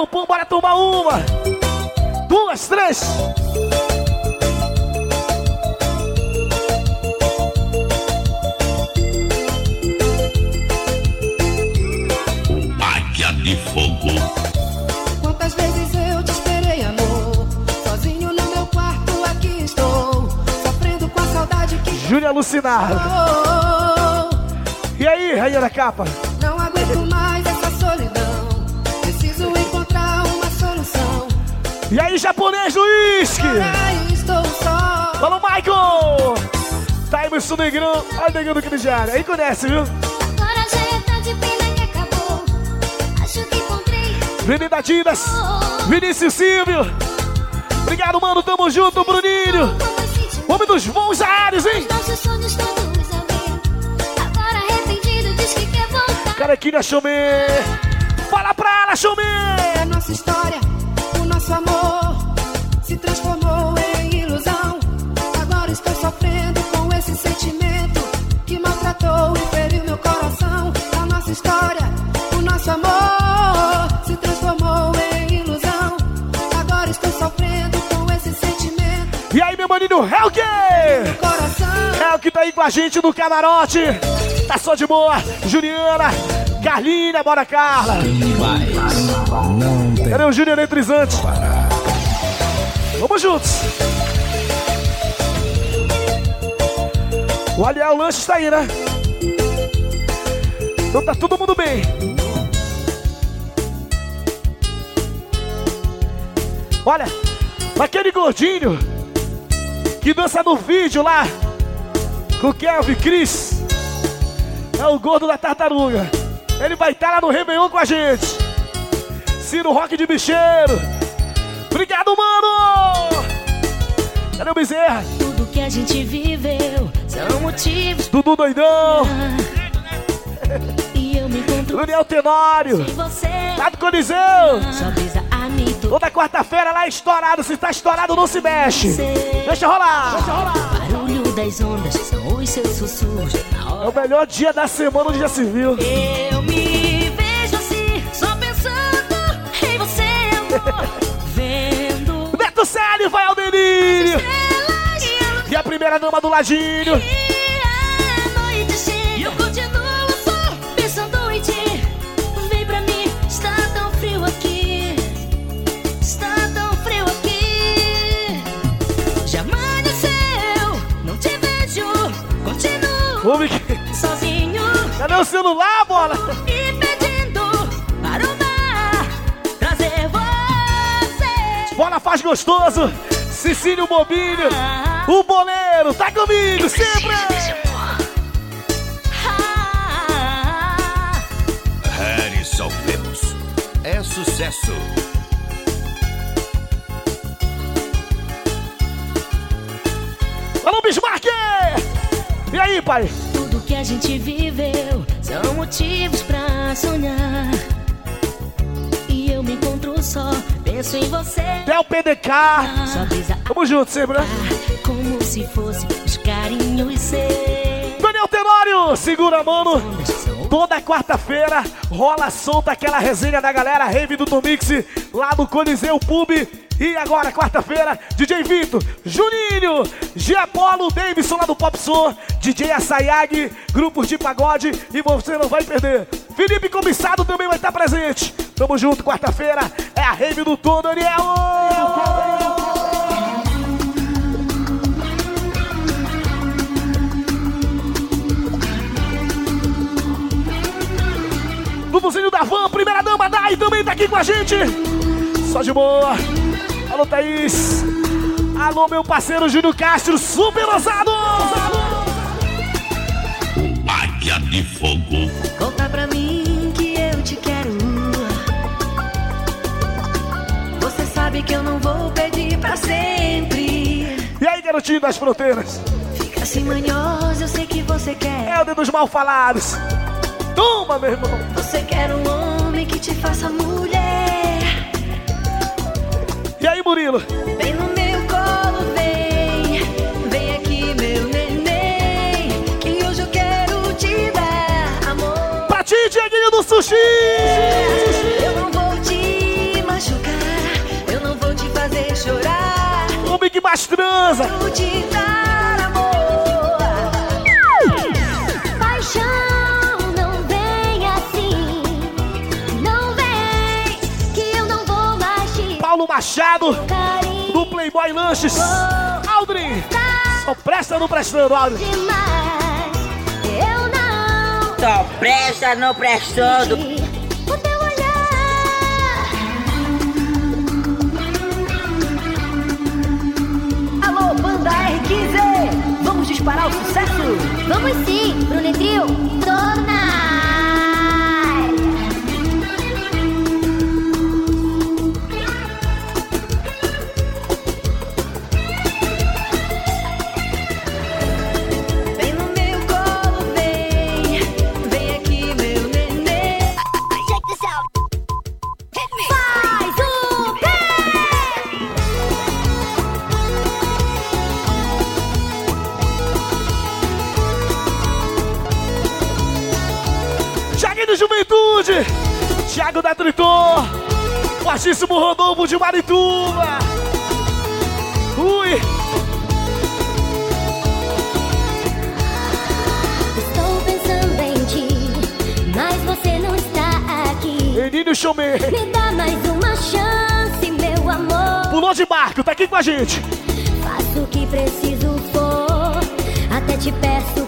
Speaker 2: Bora, Bumbum, bora tomar uma. Duas, três.
Speaker 24: Águia de Fogo.
Speaker 6: Quantas vezes eu te esperei, amor? Sozinho no meu quarto, aqui estou. Sofrendo com a saudade que.
Speaker 2: Júlia alucinado. E aí, rainha da capa? E aí, japonês do uísque?
Speaker 6: Agora estou só.
Speaker 2: Fala, Michael! Timerson Negrão, olha o Negrão do Cristiano. Aí conhece, viu?
Speaker 3: Agora já é tarde, pena que acabou. Acho que encontrei.
Speaker 2: Menina Dinas, Vinícius Silvio. Obrigado, mano. Tamo junto, Bruninho. Homem dos voos aéreos, hein?
Speaker 3: Nossos sonhos todos. Agora arrependido, diz que quer voltar.
Speaker 2: Carequinha Chomê. Fala pra ela, Chomê.
Speaker 6: A nossa história, o nosso amor transformou em ilusão. Agora estou sofrendo com esse sentimento que maltratou e feriu meu coração. A nossa história, o nosso amor se transformou em ilusão. Agora estou sofrendo com esse sentimento.
Speaker 2: E aí, meu maninho Helk? Helk tá aí com a gente no camarote. Tá só de boa. Juliana, Carlinha, bora Carla.
Speaker 1: Não tem
Speaker 2: Cadê o Júnior Eletrizante? Vamos juntos. O Aliel Lanches tá aí, né? Então tá todo mundo bem. Olha, aquele gordinho que dança no vídeo lá com o Kelvin Cris é o gordo da tartaruga. Ele vai estar lá no Réveillon com a gente. Ciro Rock de Bicheiro. Obrigado, mano! Cadê o Bezerra?
Speaker 5: Tudo que a gente viveu são motivos.
Speaker 2: Dudu Doidão.
Speaker 5: E eu me encontro
Speaker 2: Daniel Tenório. do Coliseu. Toda quarta-feira lá estourado. Se tá estourado, não se mexe. Deixa rolar. Deixa rolar.
Speaker 5: Barulho das ondas são os seus sussurros.
Speaker 2: É o melhor dia da semana onde já se viu.
Speaker 5: Eu me vejo assim, só pensando em você, amor. Vendo
Speaker 2: Beto Célio vai ao delírio. E primeira dama do ladinho.
Speaker 5: a noite chega. E eu continuo só pensando em ti. Vem pra mim, está tão frio aqui. Está tão frio aqui. Já amanheceu, não te vejo. Continuo
Speaker 2: Ô,
Speaker 5: sozinho.
Speaker 2: Cadê o celular, bola?
Speaker 5: Me pedindo para o mar trazer você.
Speaker 2: Bola faz gostoso. Cecílio Bobinho. O boleiro. Tá comigo sempre.
Speaker 1: Harrison Lemos. É sucesso.
Speaker 2: Alô, Bismarck. E aí, pai?
Speaker 5: Tudo que a gente viveu são motivos pra sonhar. E eu me encontro só, penso em você.
Speaker 2: Del PDK.
Speaker 5: Só brisa
Speaker 2: Tamo junto sempre, né?
Speaker 5: Como se fosse os carinhos seus.
Speaker 2: Daniel Tenório, segura mano. Toda quarta-feira rola solta aquela resenha da galera Rave do Tomix lá no Coliseu Pub. E agora, quarta-feira, DJ Vitor, Juninho, G Apolo, Davidson lá do Pop Som, DJ Assayag, grupos de pagode e você não vai perder. Felipe Comissado também vai estar presente. Tamo junto, quarta-feira é a Rave do Tom, Daniel. Duduzinho da Van, primeira dama, Dai, também tá aqui com a gente. Só de boa. Alô, Thaís. Alô, meu parceiro Júnior Castro, super ousado.
Speaker 1: Águia de fogo.
Speaker 5: Conta pra mim que eu te quero. Você sabe que eu não vou pedir pra sempre.
Speaker 2: E aí, garotinho das fronteiras?
Speaker 5: Fica assim manhosa, eu sei que você quer.
Speaker 2: É o dedo dos mal falados. Toma, meu irmão.
Speaker 5: Você quer um homem que te faça mulher.
Speaker 2: E aí, Murilo?
Speaker 5: Vem no meu colo, vem. Vem aqui, meu neném. Que hoje eu quero te dar amor.
Speaker 2: Pra ti, Dieguinho do Sushi.
Speaker 5: Eu não vou te machucar. Eu não vou te fazer chorar.
Speaker 2: O Big mais transa.
Speaker 5: Vou te dar
Speaker 2: Machado, do Playboy Lanches. Aldrin, só presta não prestando, Aldrin.
Speaker 3: demais. Eu não.
Speaker 25: Só presta não prestando.
Speaker 3: O teu olhar.
Speaker 5: Alô, banda R15. Vamos disparar o sucesso?
Speaker 3: Vamos sim, Bruno Trio. Torna.
Speaker 2: De Marituba. Ui,
Speaker 3: Estou pensando em ti, mas você não está aqui.
Speaker 2: Menino Chomé,
Speaker 3: Me dá mais uma chance, meu amor.
Speaker 2: pulou de barco, tá aqui com a gente.
Speaker 3: Faço o que preciso for. Até te peço,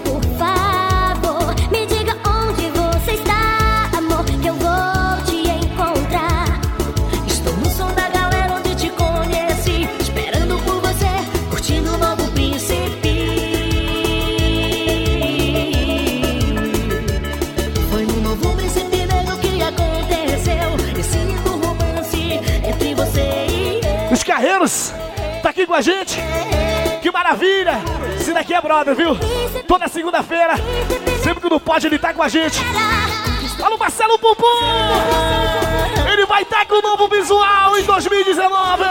Speaker 2: Tá aqui com a gente. Que maravilha! Esse daqui é brother, viu? Toda segunda-feira, sempre que não pode, ele tá com a gente. Alô, Marcelo Pupu, Ele vai estar tá com o novo visual em 2019!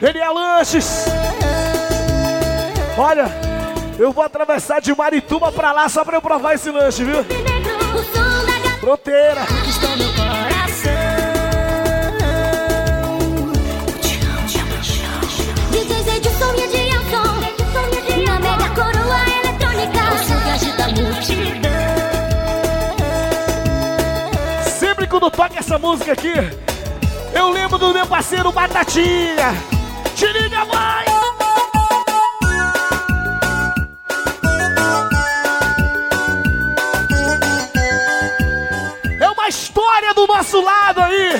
Speaker 2: Ele é lanches! Olha, eu vou atravessar de Marituba pra lá só pra eu provar esse lanche, viu? solteira. Conquistou meu coração. Eu te
Speaker 3: amo de paixão. DJs Edson e Edilson. Na mega coroa eletrônica.
Speaker 5: Ouço
Speaker 3: o viagem da multidão. Sempre quando toca essa música aqui, eu lembro
Speaker 5: do
Speaker 3: meu parceiro Batatinha. Te liga mais! nosso lado aí.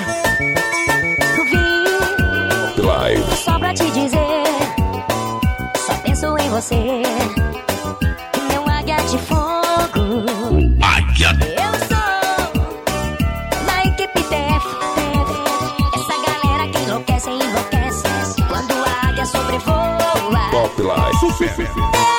Speaker 3: Vim Live. só pra te dizer, só penso em você. Meu águia de fogo.
Speaker 2: Águia.
Speaker 3: Eu sou da equipe TF. Essa galera que enlouquece, enlouquece. Quando a águia sobrevoa. Pop
Speaker 2: Live.
Speaker 5: Super.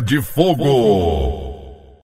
Speaker 1: De Fogo.